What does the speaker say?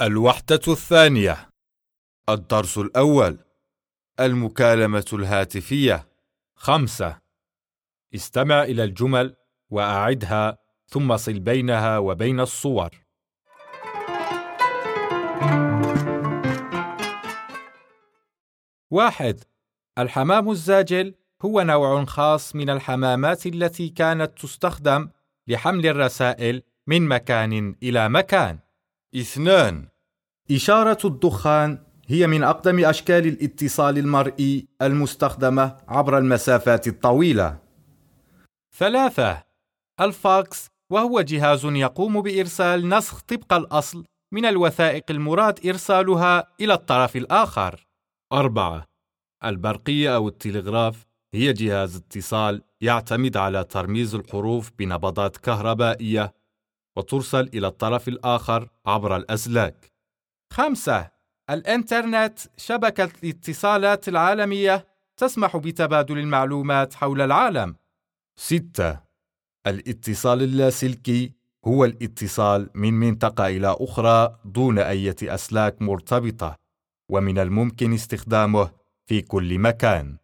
الوحدة الثانية. الدرس الأول. المكالمة الهاتفية. خمسة. استمع إلى الجمل وأعدها ثم صل بينها وبين الصور. واحد. الحمام الزاجل هو نوع خاص من الحمامات التي كانت تستخدم لحمل الرسائل من مكان إلى مكان. اثنان. إشارة الدخان هي من أقدم أشكال الاتصال المرئي المستخدمة عبر المسافات الطويلة. ثلاثة الفاكس وهو جهاز يقوم بإرسال نسخ طبق الأصل من الوثائق المراد إرسالها إلى الطرف الآخر. أربعة البرقية أو التلغراف هي جهاز اتصال يعتمد على ترميز الحروف بنبضات كهربائية وترسل إلى الطرف الآخر عبر الأزلاك. خمسة الإنترنت شبكة الاتصالات العالمية تسمح بتبادل المعلومات حول العالم. ستة الاتصال اللاسلكي هو الاتصال من منطقة إلى أخرى دون أي أسلاك مرتبطة، ومن الممكن استخدامه في كل مكان.